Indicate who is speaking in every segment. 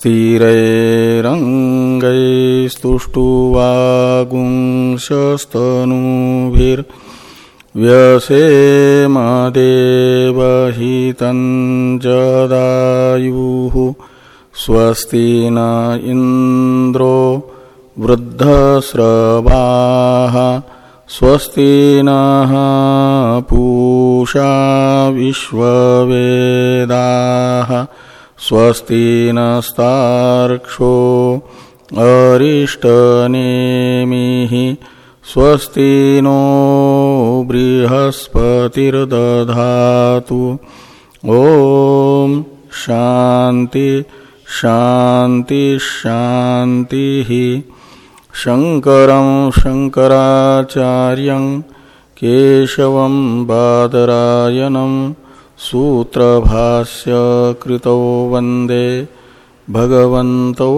Speaker 1: पश्येमाक्षभिर्जत्राः स्थिरैरङ्गैस्तुष्टुवागुंशस्तनूभिर्व्यसेमदेवहितञ्जदायुः स्वस्ति न इन्द्रो वृद्धस्रवाः स्वस्ति नः पूषा विश्ववेदाः स्वस्ति नस्तार्क्षो अरिष्टनेमिः स्वस्ति नो बृहस्पतिर्दधातु। ॐ शान्ति शान्ति शान्तिः। शङ्करं शङ्कराचार्यं केशवं बादरायणम् सूत्रभाष्य कृतौ वंदे भगवन्तौ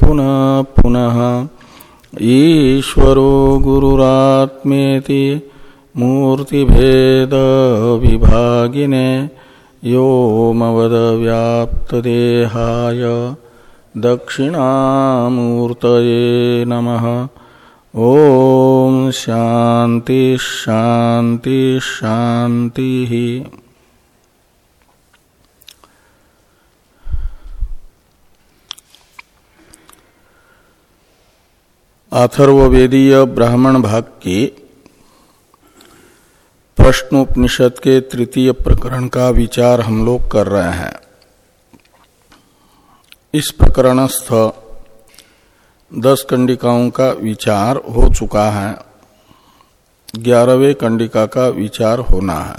Speaker 1: पुनः पुनः। ईश्वरो गुरुरात्मेति मूर्तिभेदविभागिने योमवदव्याप्तदेहाय दक्षिणामूर्तये नमः। ॐ शान्ति शान्ति शान्तिः। अथर्वेदीय ब्राह्मण भाग की प्रश्नोपनिषद के तृतीय प्रकरण का विचार हम लोग कर रहे हैं। इस प्रकरणस्थ दस कंडिकाओं का विचार हो चुका है। ग्यारहवें कंडिका का विचार होना है।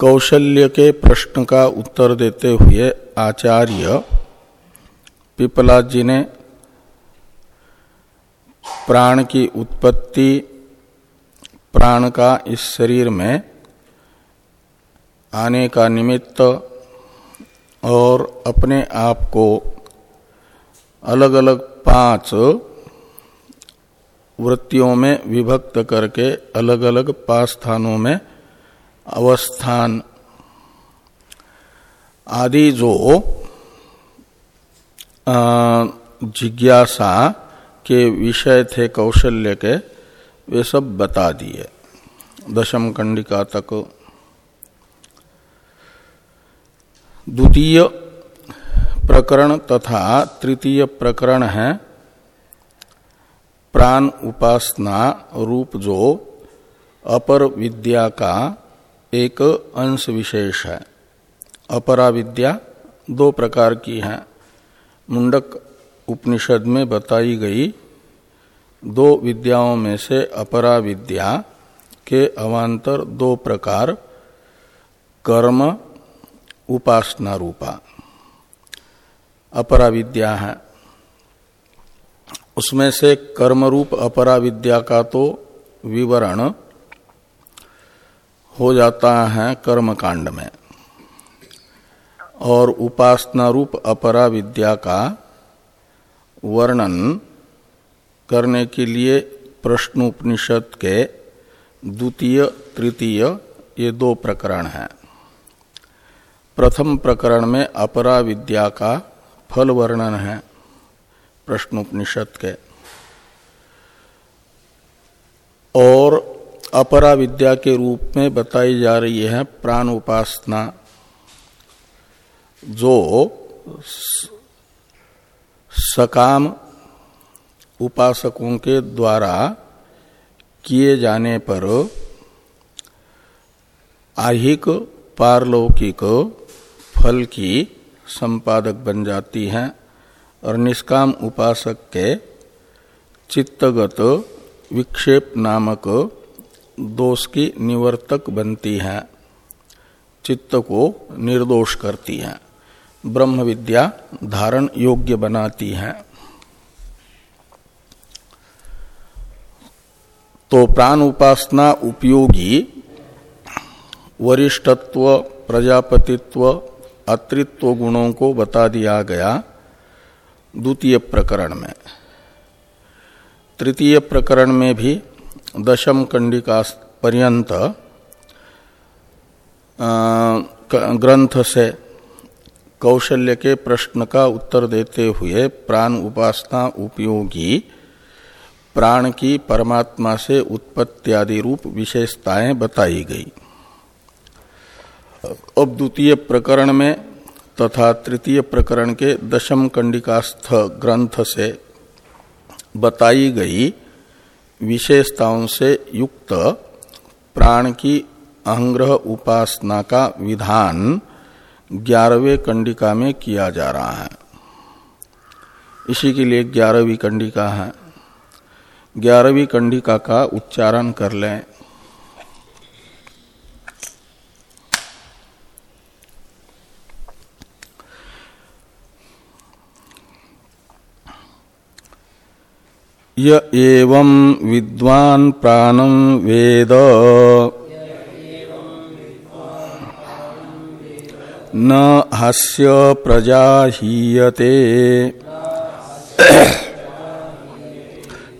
Speaker 1: कौशल्य के प्रश्न का उत्तर देते हुए आचार्य पिपला जी ने प्राण की उत्पत्ति, प्राण का इस शरीर में आने का निमित्त और अपने आप को अलग अलग पाँच वृत्तियों में विभक्त करके अलग अलग पाँच स्थानों में अवस्थान आदि जो जिज्ञासा के विषय थे, कौशल्य के, वे सब बता दिए। दशम कंडिका तक। द्वितीय प्रकरण तथा तृतीय प्रकरण है, प्राण उपासना रूप जो, अपर विद्या का एक अंश विशेष है। अपरा विद्या दो प्रकार की है। मुंडक उपनिषद में बताई गई दो विद्याओं में से अपरा विद्या के अवान्तर दो प्रकार, कर्म, उपासना रूपा। अपरा विद्या है। उसमें से कर्म रूप अपरा विद्या का तो विवरण हो जाता है कर्म कांड में। और उपासना रूप अपरा विद्या का वर्णन करने के लिए प्रश्नोपनिषद के द्वितीय, तृतीय ये दो प्रकरण हैं। प्रथम प्रकरण में अपरा विद्या का फल वर्णन है प्रश्नोपनिषद के। और अपरा विद्या के रूप में बताई जा रही है प्राण उपासना जो सकाम उपासकों के द्वारा किए जाने पर आहिक पारलौकिक फल की संपादक बन जाती है और निष्काम उपासक के चित्तगत विक्षेप नामक दोष की निवर्तक बनती है, चित्त को निर्दोष करती है, ब्रह्म विद्या धारण योग्य बनाती है। तो प्राण उपासना उपयोगी, वरिष्ठत्व, प्रजापतित्व, अतृत्व गुणों को बता दिया गया द्वितीय प्रकरण में। तृतीय प्रकरण में भी दशम कंडिका पर्यंत ग्रंथ से कौशल्य के प्रश्न का उत्तर देते हुए प्राण उपासना उपयोगी, प्राण की परमात्मा से उत्पत्ति आदि रूप विशेषताएँ बताई गई। अब द्वितीय प्रकरण में तथा तृतीय प्रकरण के दशम कंडिकास्थ ग्रंथ से बताई गई विशेषताओं से युक्त प्राण की अहंग्रह उपासना का विधान ग्यारहवें कंडिका में किया जा रहा है। इसी के लिए ग्यारहवीं कंडिका है। ग्यारहवीं कंडिका का उच्चारण कर लें। विद्वान प्राणम वेद। न हास्य प्रजा हीयते।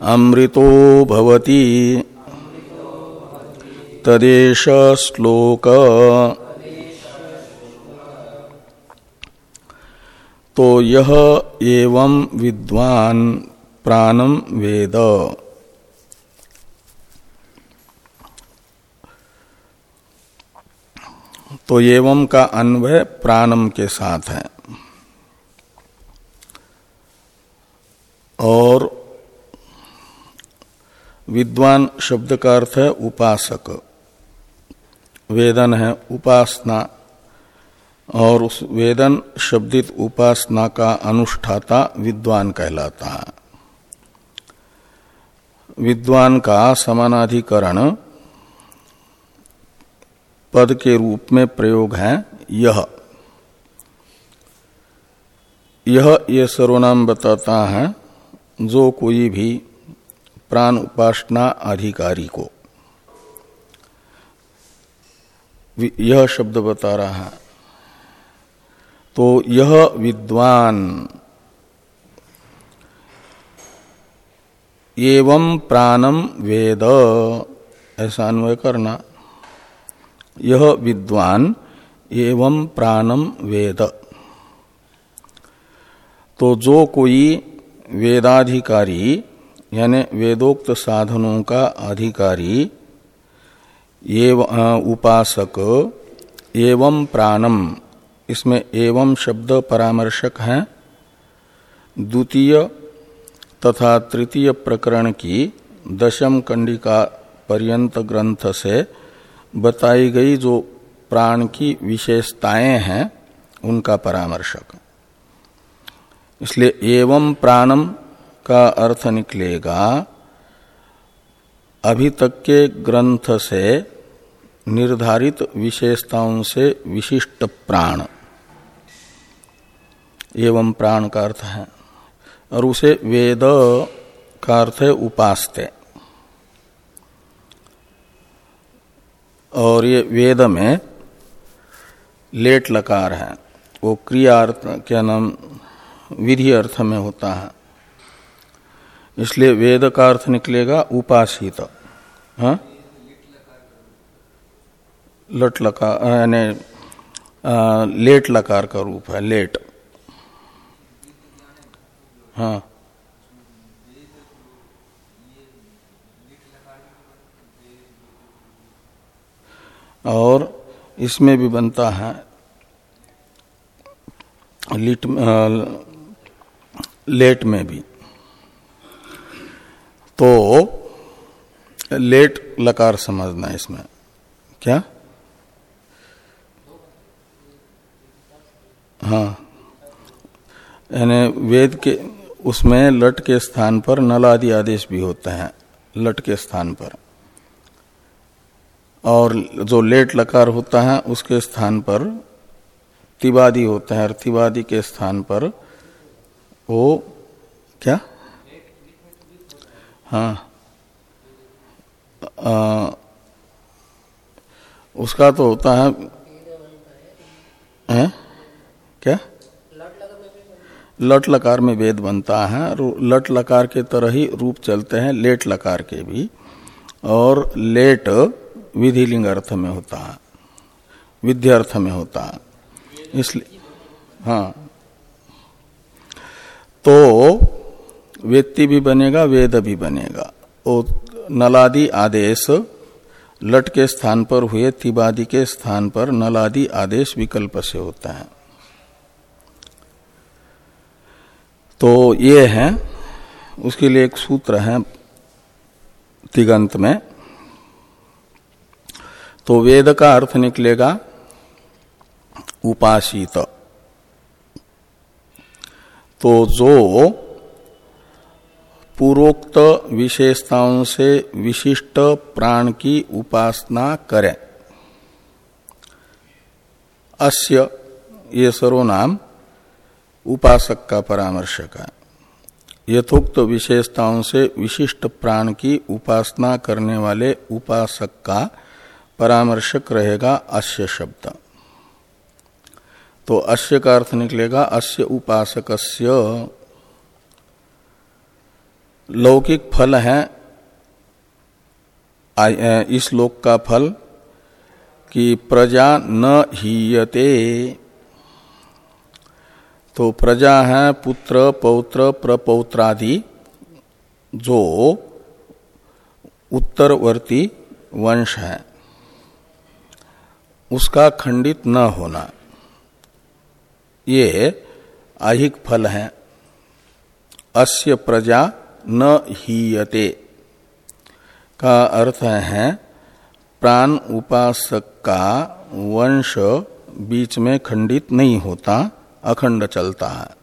Speaker 1: अमृतो भवति। तदेश श्लोक। तो यह एवं विद्वान प्राणम वेद। तो एवं का अन्वय प्राणम के साथ है। और विद्वान शब्द का अर्थ है उपासक। वेदन है उपासना। और उस वेदन शब्दित उपासना का अनुष्ठाता विद्वान कहलाता है। विद्वान का समानाधिकरण पद के रूप में प्रयोग है यह। यह ये सर्वनाम बताता है जो कोई भी प्राण उपासना अधिकारी को। यह शब्द बता रहा है। तो यह विद्वान एवं प्राणम वेद। ऐसा अन्वय करना। यह विद्वान, एवं प्राणम वेद। तो जो कोई वेदाधिकारी, यानी वेदोक्त साधनों का अधिकारी, एवं उपासक, एवं प्राणम इसमें एवं शब्द परामर्शक है। द्वितीय तथा तृतीय प्रकरण की दशम कंडिका पर्यंत ग्रंथ से बताई गई जो प्राण की विशेषताएँ हैं, उनका परामर्शक। इसलिए एवं प्राणम का अर्थ निकलेगा, अभी तक के ग्रंथ से निर्धारित विशेषताओं से विशिष्ट प्राण। एवं प्राण का अर्थ है। और उसे वेद का अर्थ है उपास्ते। और ये वेद में लेट लकार है। वो क्रिया अर्थ, क्या नाम, विधि अर्थ में होता है। इसलिए वेद का अर्थ निकलेगा उपासित। हाँ? लट लकार, यानी लेट लकार का रूप है, लेट। हाँ। और इसमें भी बनता है लिट लेट में भी। तो लेट लकार समझना इसमें। क्या? हाँ। यानी वेद के उसमें लट के स्थान पर नल आदि आदेश भी होते हैं लट के स्थान पर। और जो लेट लकार होता है उसके स्थान पर तिवादी होते हैं अर्थिवादी के स्थान पर वो क्या? हाँ। आ, उसका तो होता है, है? क्या? लट लकार में वेद बनता है लट लकार के तरह ही रूप चलते हैं, लेट लकार के भी, और लेट विधि लिंग अर्थ में होता है विद्या अर्थ में होता है। इसलिए हाँ। तो वेत्ति भी बनेगा, वेद भी बनेगा। वो नलादि आदेश, लट के स्थान पर हुए, तिबादी के स्थान पर नलादि आदेश विकल्प से होता है। तो ये है, उसके लिए एक सूत्र है तिगंत में। तो वेद का अर्थ निकलेगा उपासित। तो जो पूर्वोक्त विशेषताओं से विशिष्ट प्राण की उपासना करें, अस्य ये सर्वनाम उपासक का परामर्शक है। यथोक्त विशेषताओं से विशिष्ट प्राण की उपासना करने वाले उपासक का परामर्शक रहेगा अस्य शब्द। तो अस्य का अर्थ निकलेगा अस्य उपासकस्य। लौकिक फल है इस लोक का फल कि प्रजा न हीयते। तो प्रजा है पुत्र, पौत्र, प्रपौत्रादि, जो उत्तरवर्ती वंश है। उसका खंडित न होना। ये आहिक फल है। अस्य प्रजा न हीयते। का अर्थ है, प्राण उपासक का वंश बीच में खंडित नहीं होता। अखंड चलता है।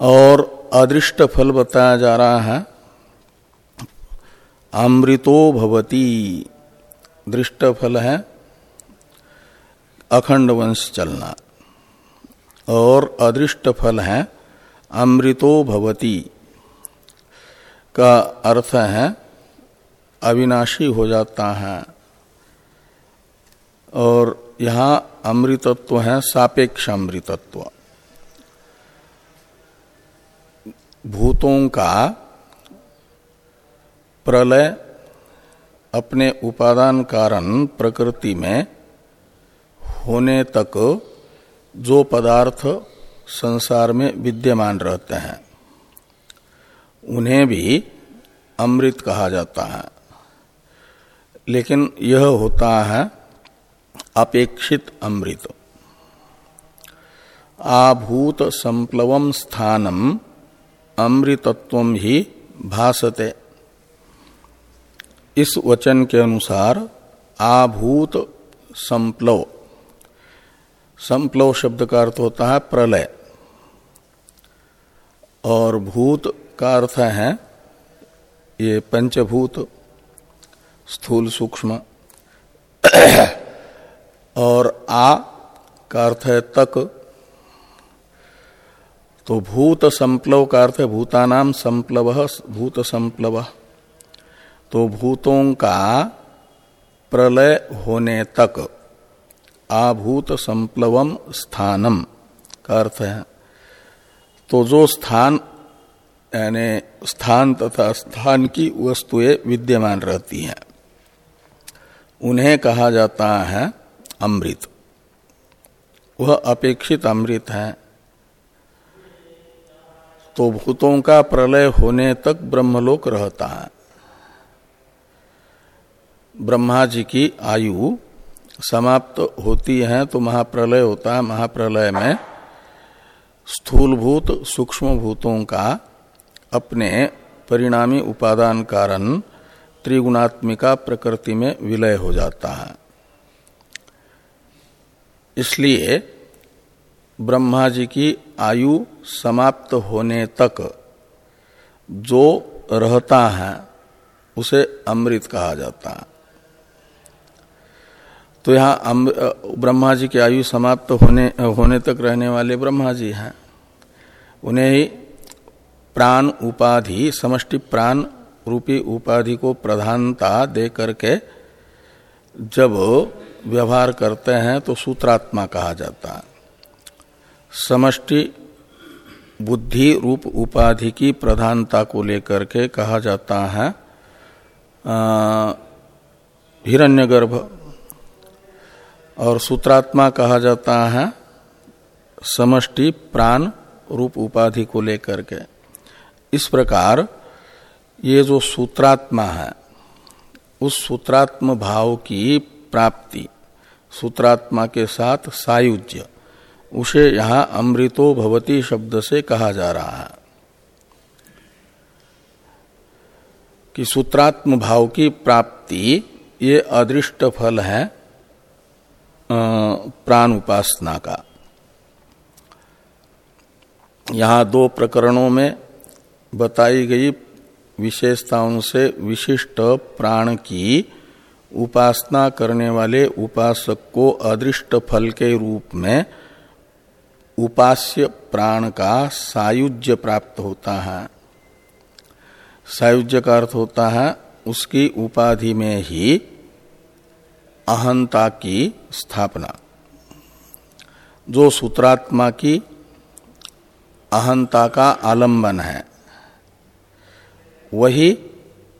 Speaker 1: और अदृष्ट फल बताया जा रहा है, अमृतो भवती, दृष्ट फल है, अखंड वंश चलना। और अदृष्ट फल है, अमृतो भवती, का अर्थ है, अविनाशी हो जाता है। और यहाँ अमृतत्व है सापेक्ष अमृतत्व भूतों का प्रलय अपने उपादान कारण प्रकृति में होने तक जो पदार्थ संसार में विद्यमान रहते हैं, उन्हें भी अमृत कहा जाता है। लेकिन यह होता है अपेक्षित अमृत। आभूत संप्लवम स्थानम अमृतत्व ही भासते। इस वचन के अनुसार आभूत संप्लव संप्लव शब्द का अर्थ होता है प्रलय। और भूत का अर्थ है ये पंचभूत, स्थूल सूक्ष्म। और आ का अर्थ है तक। तो भूत संप्लव का अर्थ है भूतानाम संप्लव, भूत संप्लव। तो भूतों का प्रलय होने तक आभूत संप्लवम स्थानम का अर्थ है। तो जो स्थान, यानी स्थान तथा स्थान की वस्तुएँ विद्यमान रहती हैं, उन्हें कहा जाता है अमृत। वह अपेक्षित अमृत है। तो भूतों का प्रलय होने तक ब्रह्मलोक रहता है। ब्रह्मा जी की आयु समाप्त होती है तो महाप्रलय होता है। महाप्रलय में स्थूलभूत सूक्ष्म भूतों का अपने परिणामी उपादान कारण त्रिगुणात्मिका प्रकृति में विलय हो जाता है। इसलिए ब्रह्मा जी की आयु समाप्त होने तक जो रहता है, उसे अमृत कहा जाता है। तो यहाँ ब्रह्मा जी की आयु समाप्त होने होने तक रहने वाले ब्रह्मा जी हैं। उन्हें ही प्राण उपाधि, समष्टि प्राण रूपी उपाधि को प्रधानता दे करके जब व्यवहार करते हैं तो सूत्रात्मा कहा जाता है। समष्टि, बुद्धि रूप उपाधि की प्रधानता को लेकर के कहा जाता है हिरण्यगर्भ। और सूत्रात्मा कहा जाता है, समष्टि प्राण रूप उपाधि को लेकर के। इस प्रकार ये जो सूत्रात्मा है, उस सूत्रात्म भाव की प्राप्ति सूत्रात्मा के साथ सायुज्य। उसे यहाँ अमृतो भवती शब्द से कहा जा रहा है। कि सूत्रात्म भाव की प्राप्ति, ये अदृष्ट फल है प्राण उपासना का। यहाँ दो प्रकरणों में बताई गई विशेषताओं से विशिष्ट प्राण की उपासना करने वाले उपासक को अदृष्ट फल के रूप में उपास्य प्राण का सायुज्य प्राप्त होता है। सायुज्य का अर्थ होता है, उसकी उपाधि में ही अहंता की स्थापना। जो सूत्रात्मा की अहंता का आलंबन है, वही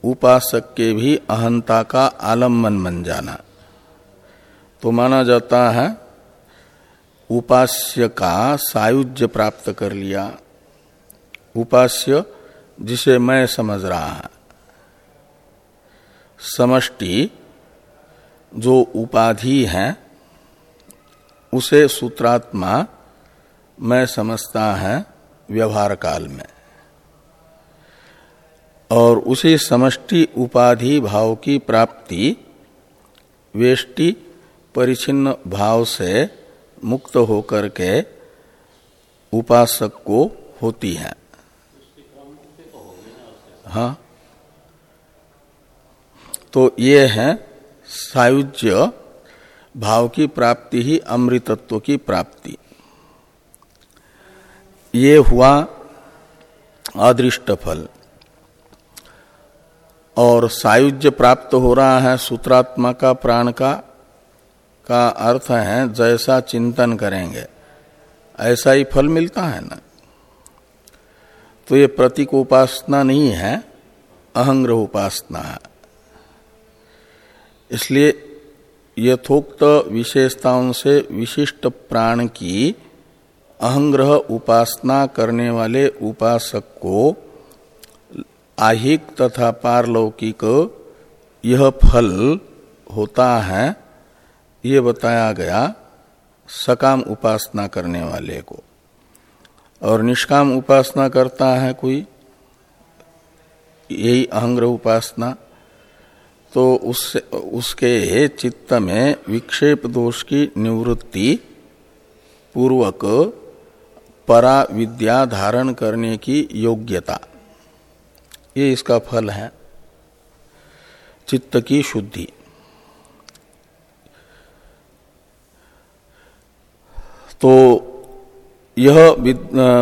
Speaker 1: उपासक के भी अहंता का आलंबन बन जाना। तो माना जाता है, उपास्य का सायुज्य प्राप्त कर लिया। उपास्य जिसे मैं समझ रहा है। समष्टि, जो उपाधि है, उसे सूत्रात्मा मैं समझता है व्यवहार काल में। और उसी समष्टि उपाधि भाव की प्राप्ति, वेष्टि परिचिन्न भाव से मुक्त होकर के उपासक को होती है। हाँ। तो ये है सायुज्य भाव की प्राप्ति ही अमृतत्व की प्राप्ति। ये हुआ अदृष्ट फल और सायुज्य प्राप्त हो रहा है, सूत्रात्मा का, प्राण का का अर्थ है, जैसा चिंतन करेंगे, ऐसा ही फल मिलता है ना? तो ये प्रतीक उपासना नहीं है अहंग्रह उपासना है। इसलिए यथोक्त विशेषताओं से विशिष्ट प्राण की अहंग्रह उपासना करने वाले उपासक को आहिक तथा पारलौकिक यह फल होता है, ये बताया गया सकाम उपासना करने वाले को। और निष्काम उपासना करता है कोई? यही अहंग्र उपासना। तो उससे उसके चित्त में विक्षेप दोष की निवृत्ति पूर्वक परा विद्या धारण करने की योग्यता। ये इसका फल है। चित्त की शुद्धि। तो यह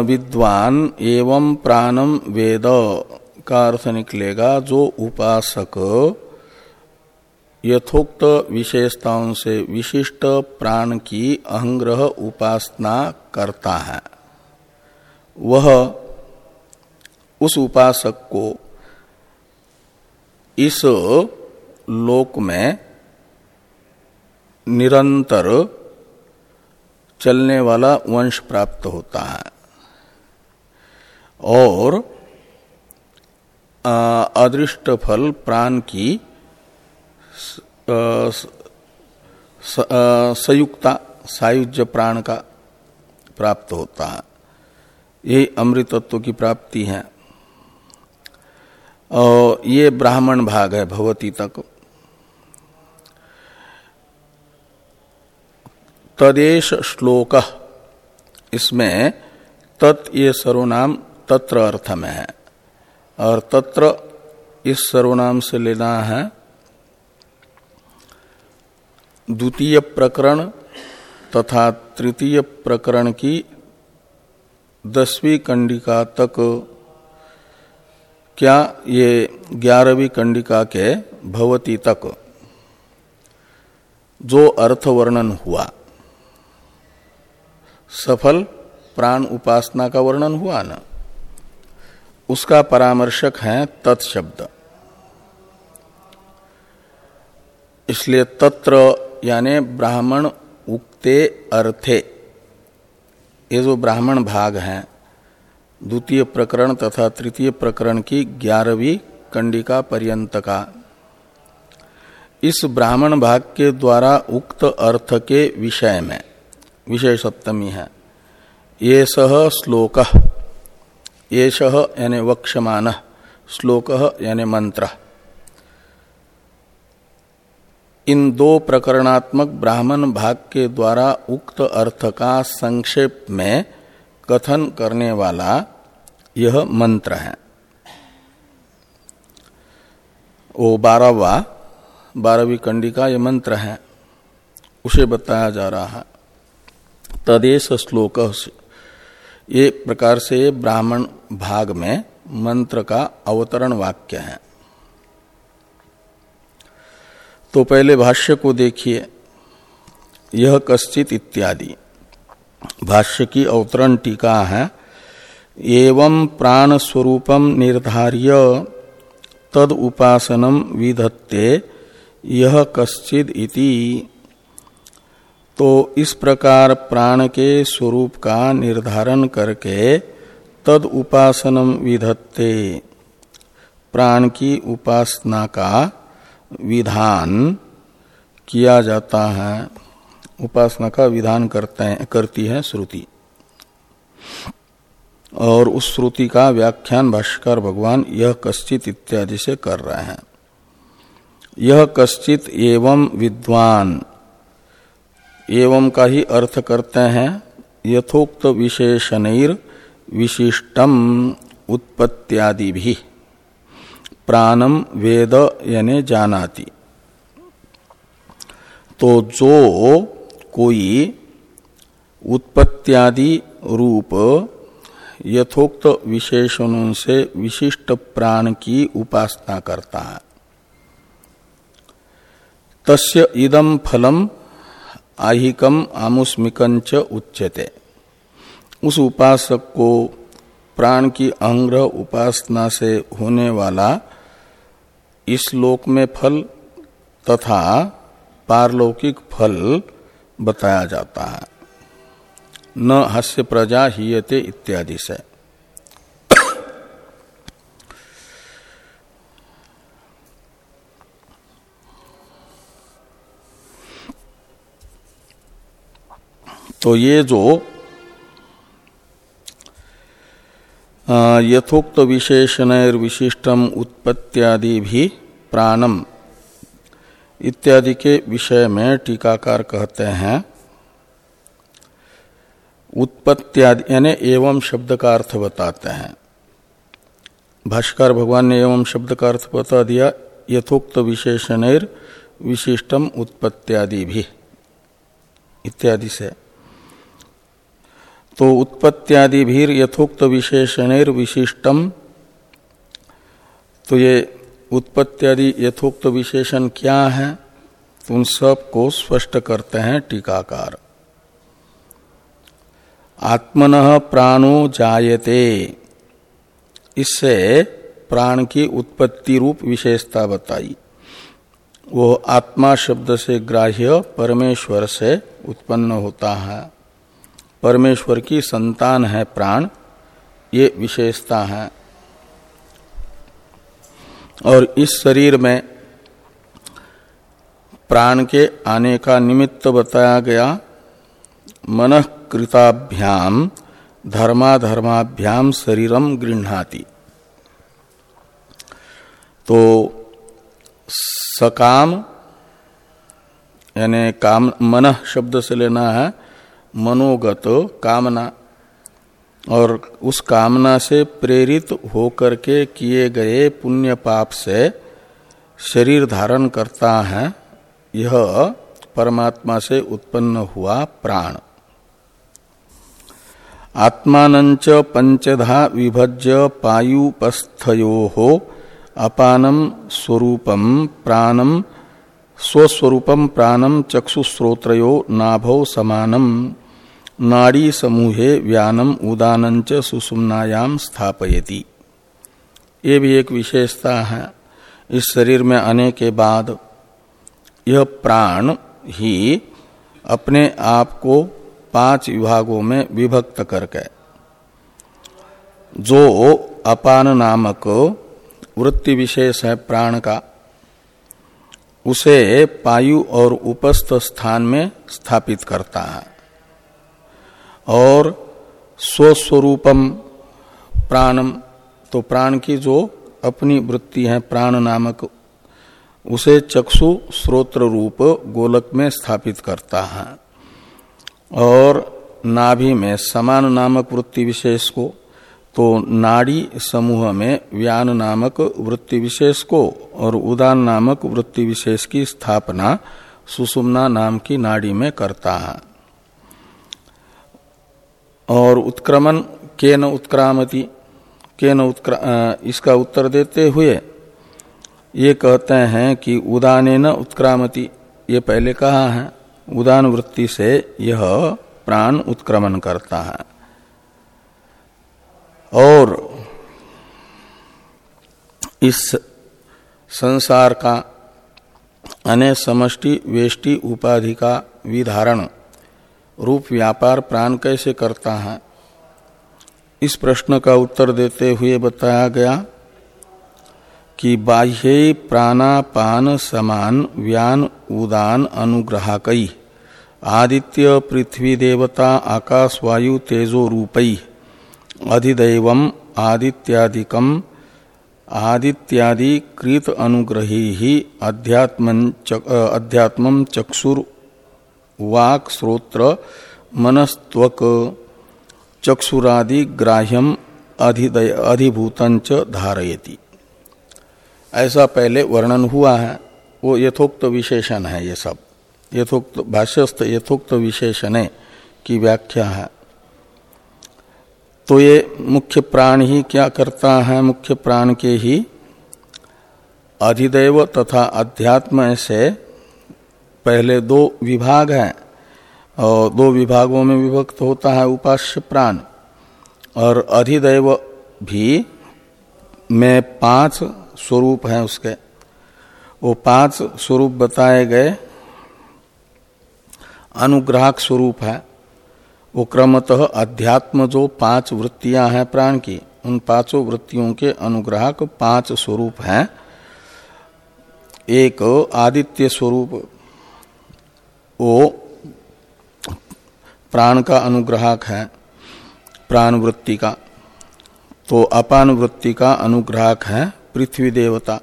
Speaker 1: विद्वान एवं प्राणम वेद का अर्थ निकलेगा, जो उपासक यथोक्त विशेषताओं से विशिष्ट प्राण की अहंग्रह उपासना करता है। वह उस उपासक को इस लोक में निरंतर चलने वाला वंश प्राप्त होता है। और अदृष्ट फल प्राण की संयुक्ता, सायुज्य प्राण का प्राप्त होता है। यही अमृतत्व की प्राप्ति है। और ये ब्राह्मण भाग है भगवती तक। तदेश श्लोक। इसमें तत् ये सर्वनाम तत्र अर्थ में है। और तत्र इस सर्वनाम से लेना है द्वितीय प्रकरण तथा तृतीय प्रकरण की दसवीं कंडिका तक क्या ये ग्यारहवीं कंडिका के भवती तक जो अर्थ वर्णन हुआ? सफल प्राण उपासना का वर्णन हुआ ना? उसका परामर्शक है तत्शब्द। इसलिए तत्र यानी ब्राह्मण उक्ते अर्थे, ये जो ब्राह्मण भाग है द्वितीय प्रकरण तथा तृतीय प्रकरण की ग्यारहवीं कंडिका पर्यंत का। इस ब्राह्मण भाग के द्वारा उक्त अर्थ के विषय में, विषय सप्तमी है। ये सह श्लोक, ये सह यानी वक्षमान श्लोक यानी मंत्र। इन दो प्रकरणात्मक ब्राह्मण भाग के द्वारा उक्त अर्थ का संक्षेप में कथन करने वाला यह मंत्र है। वो बारहवा, बारहवीं कंडी का यह मंत्र है। उसे बताया जा रहा है। तदेश श्लोक ये प्रकार से ब्राह्मण भाग में मंत्र का अवतरण वाक्य है। तो पहले भाष्य को देखिए। यह कश्चित इत्यादि। भाष्य की अवतरण टीका है। एवं प्राण स्वरूपम निर्धार्य तद उपासनम विधत्ते यह कश्चिद इति। तो इस प्रकार प्राण के स्वरूप का निर्धारण करके तद उपासनम विधत्ते, प्राण की उपासना का विधान किया जाता है। उपासना का विधान करते हैं, करती है श्रुति। और उस श्रुति का व्याख्यान भाष्कर भगवान यह कश्चित इत्यादि से कर रहे हैं। यह कश्चित एवं विद्वान, एवं का ही अर्थ करते हैं, यथोक्त विशेषण विशिष्टम उत्पत्त्यादि भी प्राणम वेद यानी जानाति। तो जो कोई उत्पत्त्यादि रूप यथोक्त विशेषणों से विशिष्ट प्राण की उपासना करता है। तस्य इदम फलम आहिकम आमुस्मिकंच उच्यते। उस उपासक को प्राण की अंग्रह उपासना से होने वाला इस लोक में फल तथा पारलौकिक फल बताया जाता है। न हास्य प्रजा हीयते इत्यादि से। तो ये जो यथोक्त विशेषण विशिष्टम उत्पत्त्यादि भी प्राणम इत्यादि के विषय में टीकाकार कहते हैं। उत्पत्त्यादि यानी एवं शब्द का अर्थ बताते हैं। भाष्कर भगवान ने एवं शब्द का अर्थ बता दिया, यथोक्त विशेषण विशिष्टम उत्पत्त्यादि भी। इत्यादि से। तो उत्पत्त्यादि भी यथोक्त विशेषण विशिष्टम तो ये उत्पत्त्यादि यथोक्त विशेषण क्या है? उन सबको स्पष्ट करते हैं टीकाकार। आत्मन प्राणो जायते। इससे प्राण की उत्पत्ति रूप विशेषता बताई। वो आत्मा शब्द से ग्राह्य परमेश्वर से उत्पन्न होता है। परमेश्वर की संतान है प्राण। ये विशेषता है। और इस शरीर में प्राण के आने का निमित्त बताया गया मन कृताभ्याम धर्माधर्माभ्याम शरीरम गृहती तो सकाम, यानी काम, मन शब्द से लेना है, मनोगत, कामना। और उस कामना से प्रेरित होकर के किए गए पुण्य पाप से शरीर धारण करता है, यह परमात्मा से उत्पन्न हुआ प्राण। आत्मान पंचधा विभज्य पायुपस्थयो अपानम स्वरूपम प्राणम स्वस्वरूपम प्राणम चक्षुश्रोत्रो नाभौ समानम। नाड़ी समूहे व्यानम उदान सुषुम्नायाम स्थापयति। ये भी एक विशेषता है। इस शरीर में आने के बाद यह प्राण ही अपने आप को पाँच विभागों में विभक्त करके, जो अपान नामक वृत्ति विशेष है प्राण का, उसे पायु और उपस्थ स्थान में स्थापित करता है। और स्वस्वरूपम प्राणम। तो प्राण की जो अपनी वृत्ति है, प्राण नामक, उसे चक्षु स्रोत्र रूप गोलक में स्थापित करता है। और नाभि में समान नामक वृत्ति विशेष को तो नाड़ी समूह में व्यान नामक वृत्ति विशेष को और उदान नामक वृत्ति विशेष की स्थापना सुषुम्ना नाम की नाड़ी में करता है। और उत्क्रमण के न उत्क्रामती के न उत्क्रा इसका उत्तर देते हुए ये कहते हैं कि उदान न उत्क्रामती, ये पहले कहा है उदान वृत्ति से यह प्राण उत्क्रमण करता है। और इस संसार का अने समष्टि, वेष्टि, उपाधि का विधारण रूप व्यापार प्राण कैसे करता है? इस प्रश्न का उत्तर देते हुए बताया गया कि बाह्य प्राणापान समान, व्यान, उदान, अनुग्राहकई, आदित्य, पृथ्वी देवता, आकाश, वायु, तेजो, रूपई अधिदैव आदित्यादिकम आदित्यादि कृत अनुग्रही ही अध्यात्म चक्षुर वाक, श्रोत्र, मनस्त्वक, चक्षुरादि ग्राह्यम अधिभूतंच धारयति। ऐसा पहले वर्णन हुआ है। वो यथोक्त विशेषण है ये सब। यथोक्त, भाष्यस्थ यथोक्त विशेषण की व्याख्या है। तो ये मुख्य प्राण ही क्या करता है? मुख्य प्राण के ही अधिदेव तथा अध्यात्म ऐसे पहले दो विभाग हैं और दो विभागों में विभक्त होता है उपास्य प्राण। और अधिदैव भी में पाँच स्वरूप हैं उसके। वो पाँच स्वरूप बताए गए। अनुग्राहक स्वरूप है। वो क्रमतः अध्यात्म जो पाँच वृत्तियाँ हैं प्राण की, उन पाँचों वृत्तियों के अनुग्राहक पाँच स्वरूप हैं। एक आदित्य स्वरूप वो प्राण का अनुग्राहक है प्राण वृत्ति का। तो अपान वृत्ति का अनुग्राहक है पृथ्वी देवता।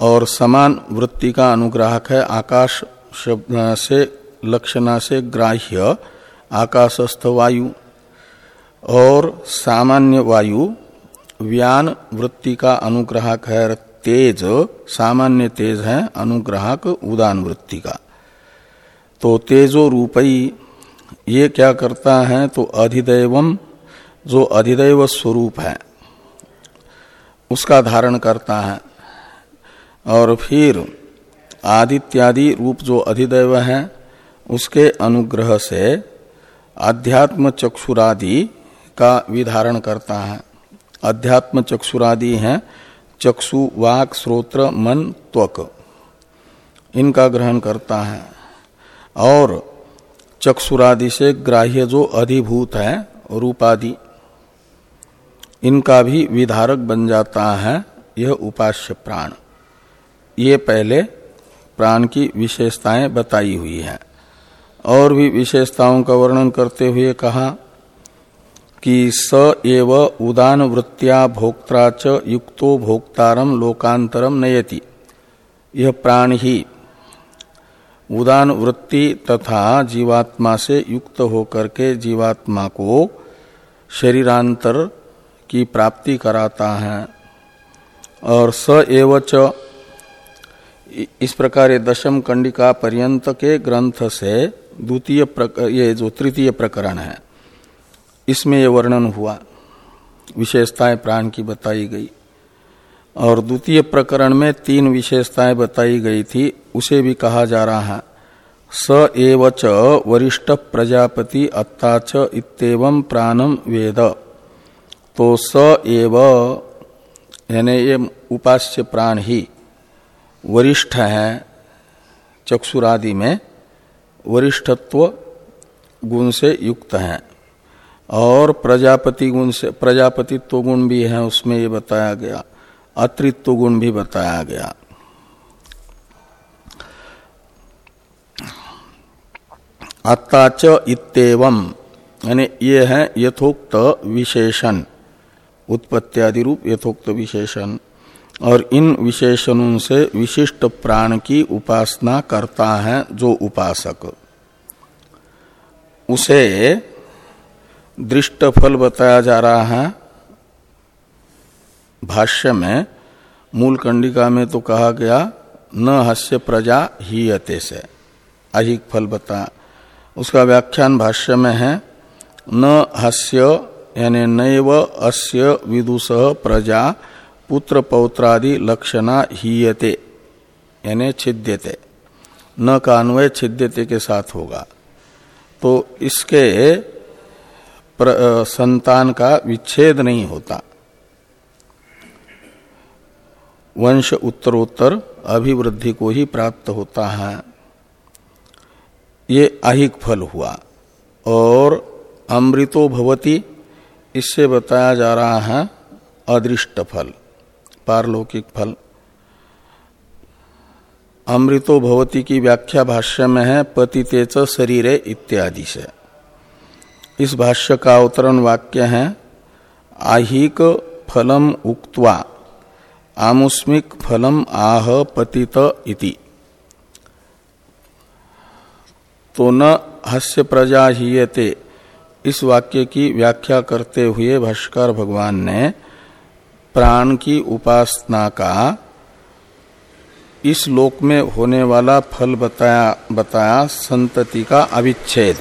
Speaker 1: और समान वृत्ति का अनुग्राहक है आकाश शब्द से, लक्षणा से ग्राह्य, आकाशस्थ वायु। और सामान्य वायु, व्यान वृत्ति का अनुग्राहक है तेज, सामान्य तेज है अनुग्राहक उदान वृत्ति का। तो तेजो रूपई, ये क्या करता है तो अधिदैवम, जो अधिदैव स्वरूप है, उसका धारण करता है। और फिर आदित्यादि रूप जो अधिदैव है, उसके अनुग्रह से अध्यात्म चक्षुरादि का विधारण करता है। अध्यात्म चक्षुरादि है, चक्षु, वाक श्रोत्र मन, त्वक, इनका ग्रहण करता है। और चक्षुरादि से ग्राह्य जो अधिभूत है, रूपादि, इनका भी विधारक बन जाता है यह उपास्य प्राण। ये पहले प्राण की विशेषताएँ बताई हुई है। और भी विशेषताओं का वर्णन करते हुए कहा कि स एव उदान वृत्तिया भोक्ता च युक्तो भोक्तारम लोकांतरम नयति। यह प्राण ही उदान वृत्ति तथा जीवात्मा से युक्त होकर के जीवात्मा को शरीरांतर की प्राप्ति कराता है। और स एवच इस प्रकार ये दशम कंडिका पर्यंत के ग्रंथ से द्वितीय ये जो तृतीय प्रकरण है, इसमें ये वर्णन हुआ। विशेषताएँ प्राण की बताई गई। और द्वितीय प्रकरण में तीन विशेषताएँ बताई गई थी, उसे भी कहा जा रहा है। स एव च वरिष्ठ प्रजापति अत्ताच इतम प्राणम वेद। तो स एव, यानी ये उपास्य प्राण ही वरिष्ठ है चक्षुरादि में, वरिष्ठत्व गुण से युक्त है। और प्रजापति गुण से, प्रजापतित्व गुण भी है, उसमें ये बताया गया। अतृत्व गुण भी बताया गया। अत्ताच इतम यानी ये है यथोक्त विशेषण उत्पत्ति रूप यथोक्त विशेषण, और इन विशेषणों से विशिष्ट प्राण की उपासना करता है जो उपासक। उसे दृष्ट फल बताया जा रहा है भाष्य में मूल कंडिका में तो कहा गया, न हस्य प्रजा ही हीयते से। अहिक फल बता, उसका व्याख्यान भाष्य में है, न हस्य यानी नैव अस्य विदुष प्रजा पुत्र पौत्रादि लक्षणा हीयते, यानी छिद्यते। न का अन्वय छिद्यते के साथ होगा। तो इसके संतान का विच्छेद नहीं होता। वंश उत्तरोत्तर अभिवृद्धि को ही प्राप्त होता है। ये अहिक फल हुआ। और अमृतो भवती, इससे बताया जा रहा है अदृष्ट फल, पारलौकिक फल। अमृतो भवती की व्याख्या भाष्य में है, पतितेच शरीरे इत्यादि से। इस भाष्य का अवतरण वाक्य है आहिक फलम उक्त्वा। आमुस्मिक फलम आह पतित इति। तो न हस्य प्रजा हीयते इस वाक्य की व्याख्या करते हुए भाष्कर भगवान ने प्राण की उपासना का इस लोक में होने वाला फल बताया बताया संतति का अविच्छेद।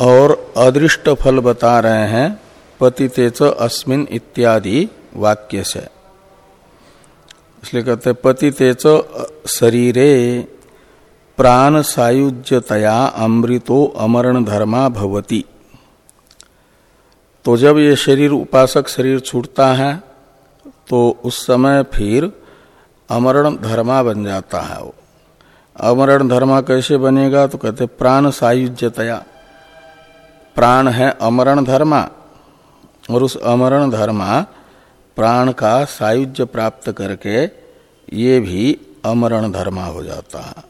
Speaker 1: और अदृष्ट फल बता रहे हैं, पतितेच अस्मिन इत्यादि। वाक्य से। इसलिए कहते पति तेज, शरीरे, प्राण सायुज्यतया अमृतो अमरण धर्मा भवती। तो जब ये शरीर, उपासक शरीर छूटता है तो उस समय फिर अमरण धर्मा बन जाता है वो। अमरण धर्मा कैसे बनेगा? तो कहते प्राण सायुज्यतया। प्राण है अमरण धर्मा, और उस अमरण धर्मा प्राण का सायुज्य प्राप्त करके ये भी अमरण धर्मा हो जाता है।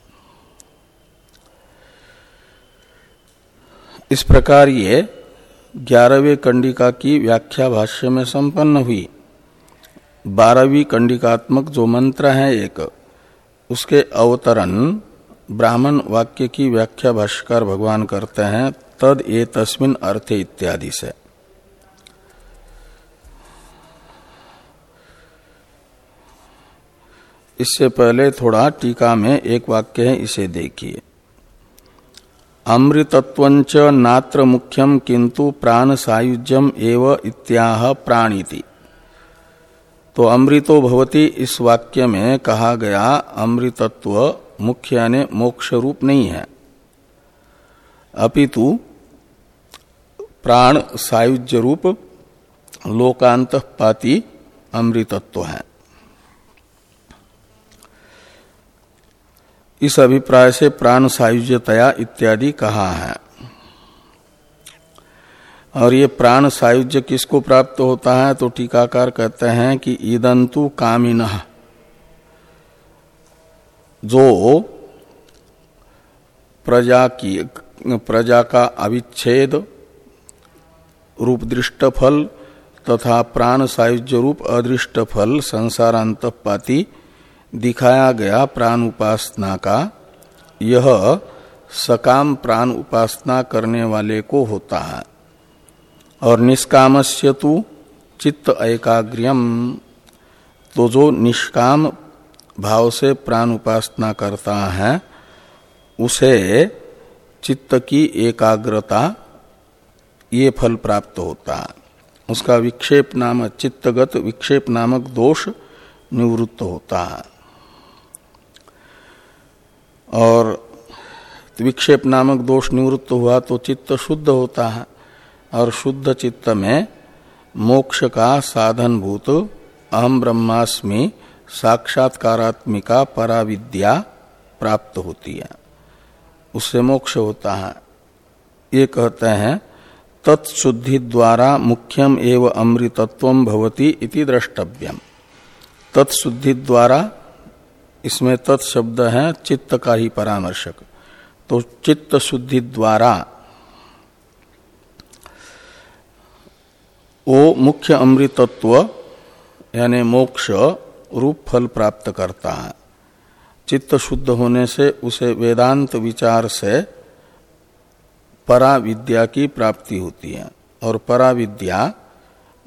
Speaker 1: इस प्रकार ये ग्यारहवें कंडिका की व्याख्या भाष्य में संपन्न हुई। बारहवीं कंडिकात्मक जो मंत्र है एक, उसके अवतरण ब्राह्मण वाक्य की व्याख्या भाष्यकार भगवान करते हैं, तद ये तस्मिन अर्थ इत्यादि से। इससे पहले थोड़ा टीका में एक वाक्य है, इसे देखिए। अमृतत्वंच नात्र मुख्यम किंतु प्राण सायुज्यम एव इत्याह प्राणीति। तो अमृतो भवती, इस वाक्य में कहा गया, अमृतत्व मुख्य यानी मोक्ष रूप नहीं है। अपितु प्राण सायुज्य रूप लोकांत पाती अमृतत्व है। इस अभिप्राय से प्राण सायुज्यतया इत्यादि कहा है। और ये प्राण सायुज्य किसको प्राप्त होता है? तो टीकाकार कहते हैं कि ईदंतु कामिन, जो प्रजा की, प्रजा का अविच्छेद रूप दृष्ट फल तथा प्राण सायुज्य रूप अदृष्ट फल संसारांतपाती दिखाया गया प्राण उपासना का, यह सकाम प्राण उपासना करने वाले को होता है। और निष्कामस्य तु चित्त एकाग्र्यम तो जो निष्काम भाव से प्राण उपासना करता है, उसे चित्त की एकाग्रता, ये फल प्राप्त होता है। उसका विक्षेप नामक, चित्तगत विक्षेप नामक दोष निवृत्त होता है। और विक्षेप नामक दोष निवृत्त हुआ तो चित्त शुद्ध होता है। और शुद्ध चित्त में मोक्ष का साधन भूत अहम ब्रह्मास्मि साक्षात्कारात्मिका पराविद्या प्राप्त होती है। उससे मोक्ष होता है। ये कहते हैं, तत्शुद्धि द्वारा मुख्यम एवं अमृतत्व भवती इति द्रष्टव्यम। तत्शुद्धि द्वारा इसमें तत्शब्द है चित्त का ही परामर्शक। तो चित्त शुद्धि द्वारा वो मुख्य अमृतत्व, यानी मोक्ष, रूप फल प्राप्त करता है। चित्त शुद्ध होने से उसे वेदांत विचार से परा विद्या की प्राप्ति होती है। और परा विद्या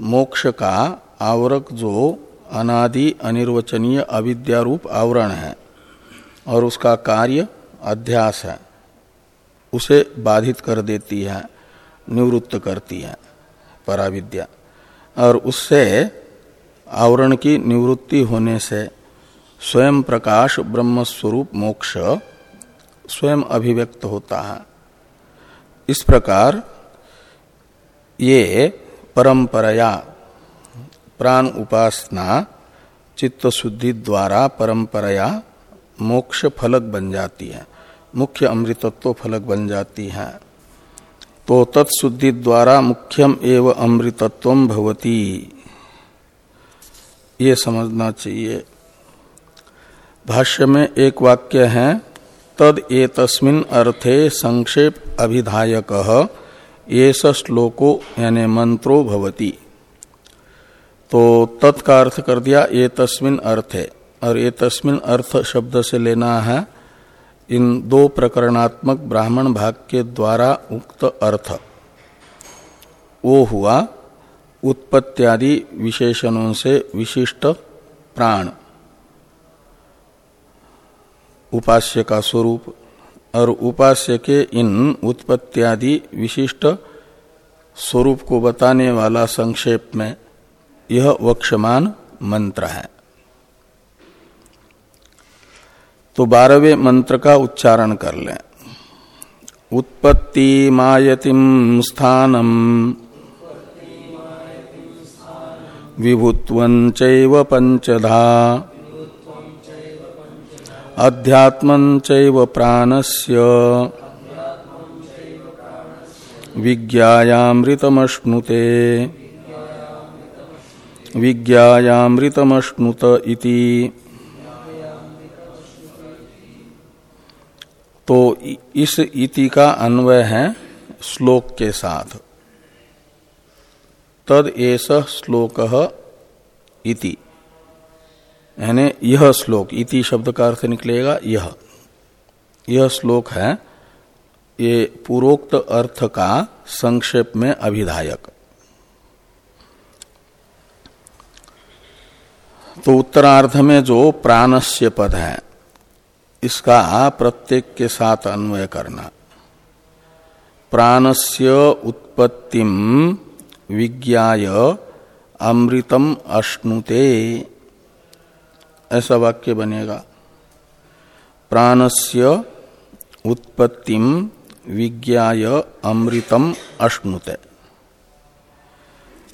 Speaker 1: मोक्ष का आवरक जो अनादि अनिर्वचनीय अविद्या रूप आवरण है और उसका कार्य अध्यास है। उसे बाधित कर देती है, निवृत्त करती है पराविद्या। और उससे आवरण की निवृत्ति होने से स्वयं प्रकाश ब्रह्म स्वरूप मोक्ष स्वयं अभिव्यक्त होता है। इस प्रकार ये परंपराया प्राण उपासना चित्त शुद्धि द्वारा परंपराया मोक्ष फलक बन जाती है। मुख्य अमृतत्व फलक बन जाती है। तो तत्शुद्धि द्वारा मुख्यम एवं अमृतत्व भवती। ये समझना चाहिए। भाष्य में एक वाक्य है, तद ए तस्मिन अर्थे संक्षेप अभिधायक ये श्लोको यानी मंत्रो भवती। तो तत्का अर्थ कर दिया, ये तस्मिन अर्थ है। और ये तस्मिन अर्थ शब्द से लेना है, इन दो प्रकरणात्मक ब्राह्मण भाग के द्वारा उक्त अर्थ। वो हुआ उत्पत्त्यादि विशेषणों से विशिष्ट प्राण। उपास्य का स्वरूप और उपास्य के इन उत्पत्त्यादि विशिष्ट स्वरूप को बताने वाला संक्षेप में यह वक्षमान मंत्र है। तो बारहवें मंत्र का उच्चारण कर लें। उत्पत्ति मायतिम स्थानम विभुत्वञ्चैव पंचधा अध्यात्मञ्चैव प्राणस्य। विज्ञायामृतमश्नुते। विज्ञायामृतमश्नुत इति। तो इस इति का अन्वय है श्लोक के साथ। तद एस श्लोक इति। यानी यह श्लोक, इति शब्द का अर्थ निकलेगा यह। यह श्लोक है, ये पूर्वोक्त अर्थ का संक्षेप में अभिधायक। तो उत्तरार्ध में जो प्राणस्य पद है, इसका प्रत्येक के साथ अन्वय करना। प्राणस्य उत्पत्तिम विज्ञाय अमृतम अश्नुते। ऐसा वाक्य बनेगा। प्राणस्य उत्पत्तिम विज्ञाय अमृतम अश्नुते।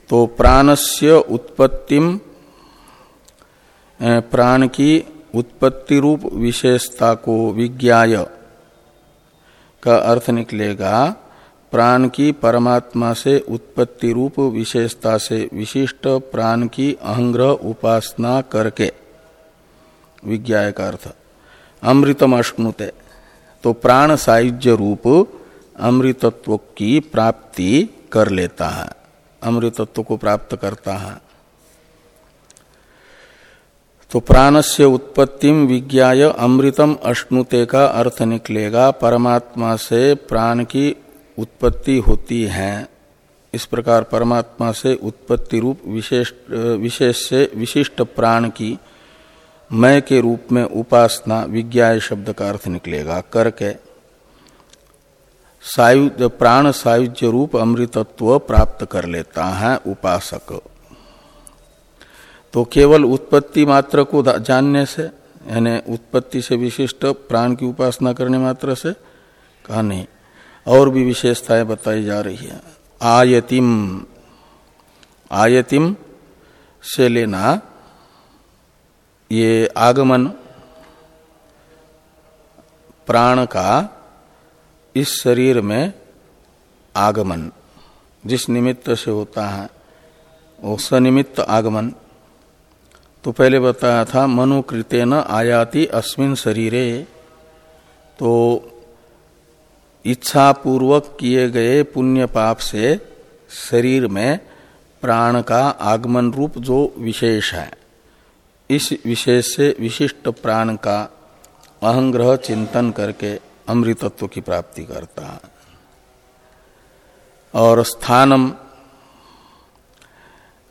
Speaker 1: तो प्राणस्य उत्पत्तिम प्राण की उत्पत्ति रूप विशेषता को विज्ञाय का अर्थ निकलेगा, प्राण की परमात्मा से उत्पत्ति रूप विशेषता से विशिष्ट प्राण की अहंग्रह उपासना करके। विज्ञाय का अर्थ, अमृतम अश्नुते। तो प्राण सायुज्य रूप अमृतत्व की प्राप्ति कर लेता है, अमृतत्व को प्राप्त करता है। तो प्राण से उत्पत्ति विज्ञा अमृतम अश्नुते का अर्थ निकलेगा, परमात्मा से प्राण की उत्पत्ति होती है। इस प्रकार परमात्मा से उत्पत्ति रूप विशेष विशेष से विशिष्ट प्राण की मय के रूप में उपासना विज्ञा शब्द का अर्थ निकलेगा। करके सायुज प्राण सायुज्य रूप अमृतत्व प्राप्त कर लेता है उपासक। तो केवल उत्पत्ति मात्र को जानने से, यानी उत्पत्ति से विशिष्ट प्राण की उपासना करने मात्र से कहा नहीं। और भी विशेषताएँ बताई जा रही है। आयतिम आयतिम से लेना ये आगमन प्राण का इस शरीर में आगमन, जिस निमित्त से होता है, वो सनिमित्त आगमन। तो पहले बताया था, मनुकृतेन आयाति अस्मिन शरीरे। तो इच्छा पूर्वक किए गए पुण्य पाप से शरीर में प्राण का आगमन रूप जो विशेष है, इस विशेष से विशिष्ट प्राण का अहंग्रह चिंतन करके अमृतत्व की प्राप्ति करता है। और स्थानम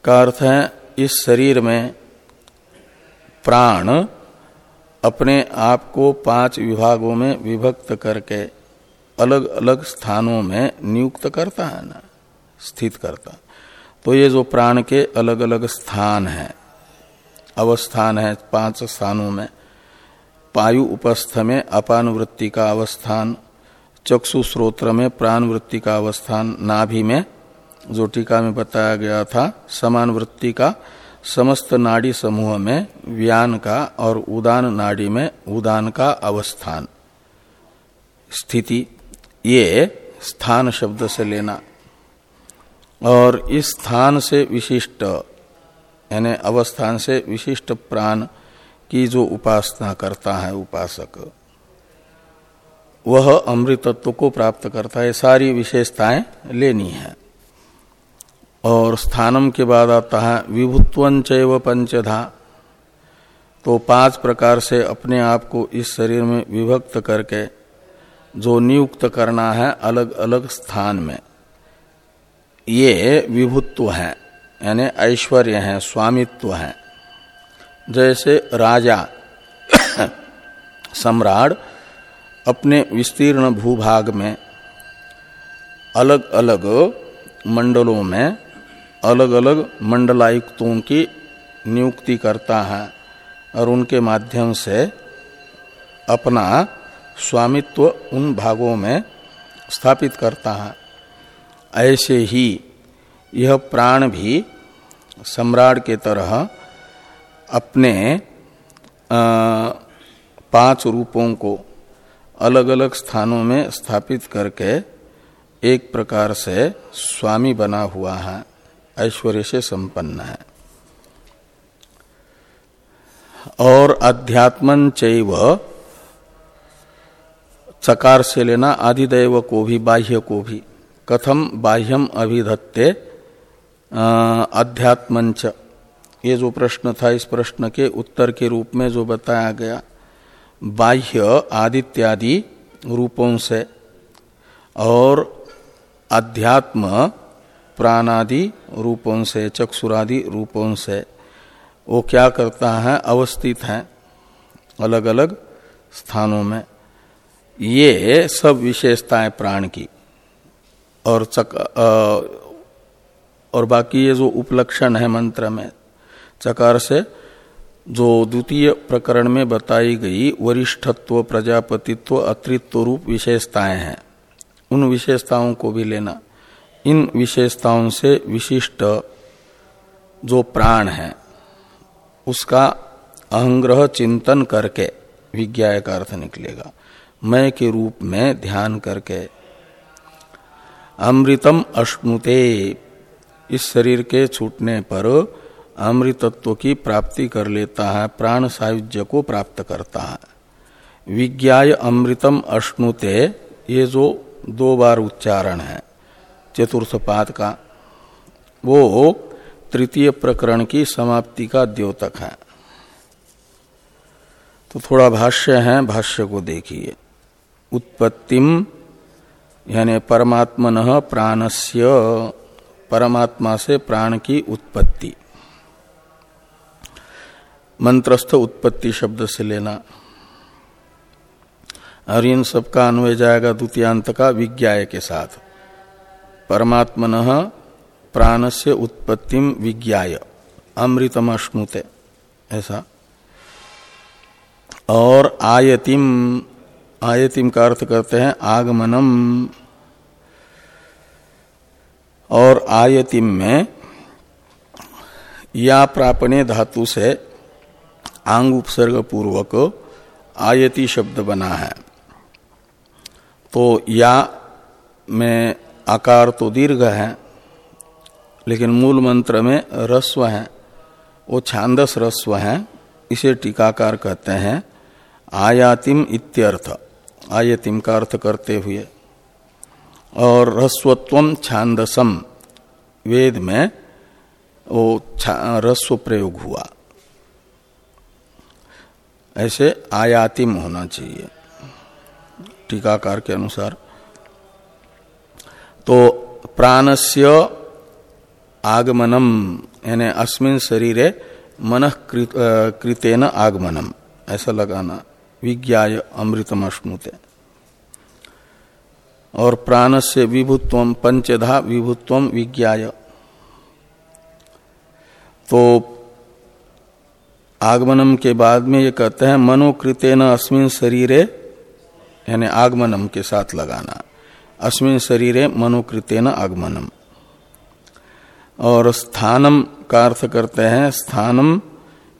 Speaker 1: का अर्थ है, इस शरीर में प्राण अपने आप को पाँच विभागों में विभक्त करके अलग अलग स्थानों में नियुक्त करता है ना, स्थित करता तो ये जो प्राण के अलग अलग स्थान है, अवस्थान है पाँच स्थानों में, पायु उपस्थ में अपान वृत्ति का अवस्थान, चक्षु स्रोत्र में प्राण वृत्ति का अवस्थान, नाभि में, जो टीका में बताया गया था, समान वृत्ति का समस्त नाड़ी समूह में व्यान का और उदान नाड़ी में उदान का अवस्थान। स्थिति, ये स्थान शब्द से लेना। और इस स्थान से विशिष्ट, यानी अवस्थान से विशिष्ट प्राण की जो उपासना करता है उपासक, वह अमृतत्व को प्राप्त करता है। सारी विशेषताएँ लेनी है। और स्थानम के बाद आता है विभुत्व पंचधा। तो पाँच प्रकार से अपने आप को इस शरीर में विभक्त करके जो नियुक्त करना है अलग अलग स्थान में। ये विभुत्व है, यानी ऐश्वर्य है, स्वामित्व है। जैसे राजा, सम्राट अपने विस्तीर्ण भूभाग में अलग अलग मंडलों में अलग अलग मंडलायुक्तों की नियुक्ति करता है और उनके माध्यम से अपना स्वामित्व उन भागों में स्थापित करता है। ऐसे ही यह प्राण भी सम्राट के तरह अपने पाँच रूपों को अलग अलग स्थानों में स्थापित करके एक प्रकार से स्वामी बना हुआ है। ऐश्वर्य से संपन्न है। और अध्यात्मन चैव चकार से लेना आदिदेव को भी, बाह्य को भी। कथम बाह्यम अभिधत्ते अध्यात्मंच ये जो प्रश्न था, इस प्रश्न के उत्तर के रूप में जो बताया गया, बाह्य आदित्यादि रूपों से। और अध्यात्म प्राणादि रूपों से चक्षुरादि रूपों से वो क्या करता है अवस्थित है अलग अलग स्थानों में। ये सब विशेषताएँ प्राण की। और चक आ, और बाकी ये जो उपलक्षण है मंत्र में चकार से जो द्वितीय प्रकरण में बताई गई वरिष्ठत्व प्रजापतित्व अतृत्व रूप विशेषताएँ हैं उन विशेषताओं को भी लेना। इन विशेषताओं से विशिष्ट जो प्राण है, उसका अहंग्रह चिंतन करके विज्ञा का अर्थ निकलेगा। मैं के रूप में ध्यान करके। अमृतम अश्नुते, इस शरीर के छूटने पर अमृतत्व की प्राप्ति कर लेता है, प्राण सायुज्य को प्राप्त करता है। विज्ञाय अमृतम अश्नुते, ये जो दो बार उच्चारण है चतुर्थ पाद का, वो तृतीय प्रकरण की समाप्ति का द्योतक है। तो थोड़ा भाष्य है, भाष्य को देखिए। उत्पत्तिम यानी परमात्मन प्राणस्य, परमात्मा से प्राण की उत्पत्ति। मंत्रस्थ उत्पत्ति शब्द से लेना। और इन सबका अन्वय जाएगा द्वितीयांत का विज्ञाय के साथ। परमात्मन से उत्पत्ति विज्ञाय। अमृतम अश्नुते ऐसा। और आयतिम आयतिम का अर्थ करते हैं आगमनम। और आयतिम में या प्रापणे धातु से आंग उपसर्ग पूर्वक आयति शब्द बना है। तो या में आकार तो दीर्घ है, लेकिन मूल मंत्र में रस्व है। वो छांदस रस्व है, इसे टीकाकार कहते हैं, आयातिम इत्यर्थ। आयतिम का अर्थ करते हुए। और रस्वत्व छांदसम, वेद में वो रस्व प्रयोग हुआ। ऐसे आयातिम होना चाहिए। टीकाकार के अनुसार। तो प्राणस्य आगमनम, यानी अस्मिन शरीरे मन कृतेन आगमनम। ऐसा लगाना। विज्ञाय अमृतम अश्नुते और प्राण से विभुत्व पंचधा विभुत्व विज्ञाय। तो आगमनम के बाद में ये कहते हैं मनोकृतेन अस्मिन शरीरे, यानी आगमनम के साथ लगाना। अस्मिन शरीरे मनोकृतेन आगमनम। और स्थानम का अर्थ करते हैं, स्थानम,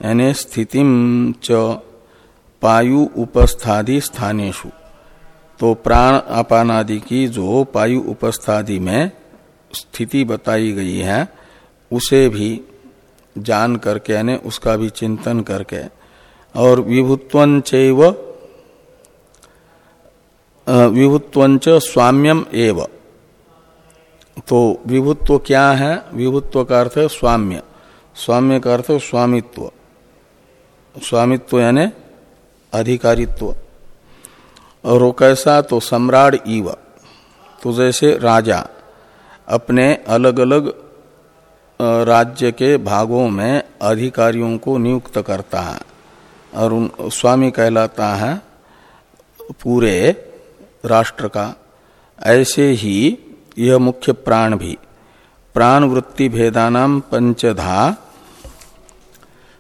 Speaker 1: यानी स्थितिम च पायु उपस्थादि स्थानेशु तो प्राण अपानादि की जो पायु उपस्थादि में स्थिति बताई गई है, उसे भी जान करके, यानी उसका भी चिंतन करके, और विभुत्वंचैव विभुत्वंच स्वाम्यम एव। तो विभुत्व क्या है? विभुत्व का अर्थ है स्वाम्य। स्वाम्य का अर्थ स्वामित्व। स्वामित्व यानी अधिकारित्व। और वो कैसा? तो सम्राट ईव। तो जैसे राजा अपने अलग अलग राज्य के भागों में अधिकारियों को नियुक्त करता है। और उन, स्वामी कहलाता है पूरे राष्ट्र का ऐसे ही यह मुख्य प्राण भी। प्राण वृत्ति भेदानाम पंचधा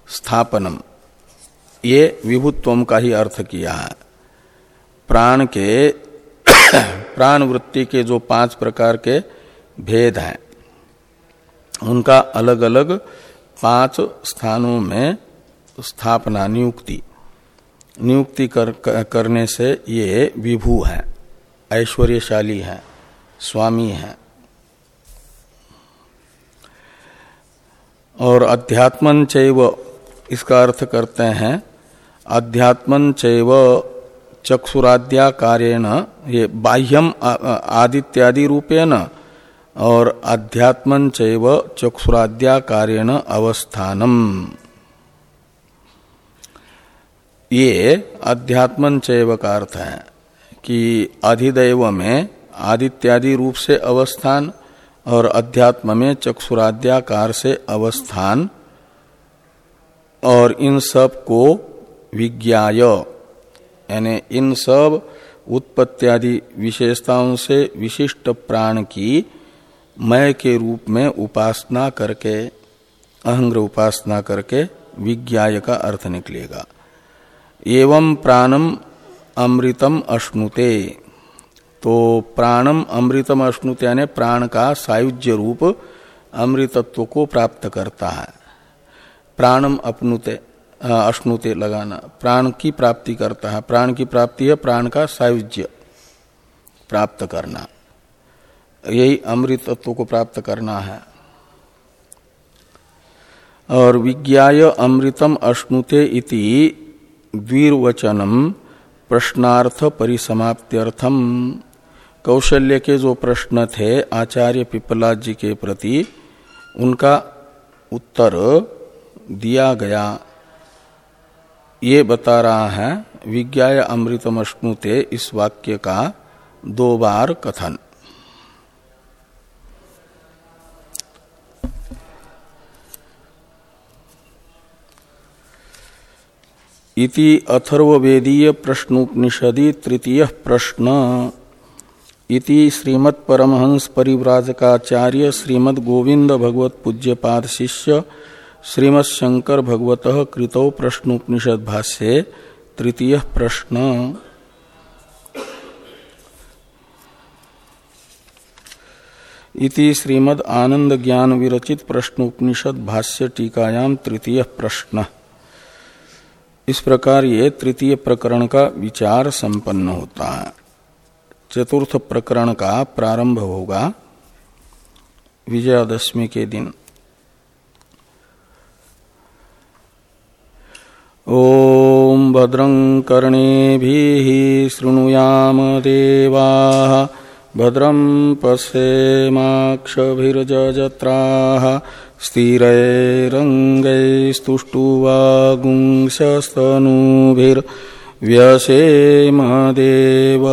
Speaker 1: स्थापनम। ये विभुत्व का ही अर्थ किया है। प्राण के प्राण वृत्ति के जो पाँच प्रकार के भेद हैं उनका अलग अलग पाँच स्थानों में स्थापना नियुक्ति। नियुक्ति कर, कर, करने से ये विभू है। ऐश्वर्यशाली है, स्वामी है। और अध्यात्मन चैव, इसका अर्थ करते हैं, अध्यात्मन चैव चक्षुराद्या कार्यण ये बाह्यम आदित्यादि रूपेण, और अध्यात्मन चैव चक्षुराद्या कार्यण अवस्थानम। ये अध्यात्मन चैव का अर्थ है। कि अधिदैव में आदित्यादि रूप से अवस्थान और अध्यात्म में चक्षुराद्याकार से अवस्थान और इन सबको विज्ञाय। यानी इन सब उत्पत्त्यादि विशेषताओं से विशिष्ट प्राण की मय के रूप में उपासना करके, अहंग्र उपासना करके विज्ञाय का अर्थ निकलेगा। एवं प्राणम अमृतम अश्नुते। तो प्राणम अमृतम अश्नुत यानी प्राण का सायुज्य रूप अमृतत्व को प्राप्त करता है। प्राणम अपनुते अश्नुते लगाना, प्राण की प्राप्ति करता है। प्राण की प्राप्ति है प्राण का सायुज्य प्राप्त करना। यही अमृतत्व को प्राप्त करना है। और विज्ञाय अमृतम अश्नुते इति द्विर्वचनम प्रश्नार्थ परिसमाप्त्यर्थम कौशल्य के जो प्रश्न थे, आचार्य पिपला जी के प्रति, उनका उत्तर दिया गया। ये बता रहा है, विज्ञाय अमृतमश्नुते इस वाक्य का दो बार कथन। इति अथर्वेदीय प्रश्नोपनिषदि तृतीय प्रश्न। इति श्रीमद परमहंस परिव्राजकाचार्य श्रीमद गोविंद भगवत पूज्यपाद शिष्य श्रीमद शंकर भगवत कृतो प्रश्नोपनिषद भाष्ये तृतीय प्रश्न। इति श्रीमद आनंद ज्ञान विरचित प्रश्नोपनिषद भाष्य टीकायाम तृतीय प्रश्न। इस प्रकार ये तृतीय प्रकरण का विचार संपन्न होता है। चतुर्थ प्रकरण का प्रारंभ होगा विजयादशमी के दिन। ओम भद्रं कर्णेभिः शृणुयाम देवा भद्रम पश्येमाक्षभिर्जत्राः स्थिरैरङ्गैस्तुष्टुवागुंशस्तनूभिर्व्यसेम देव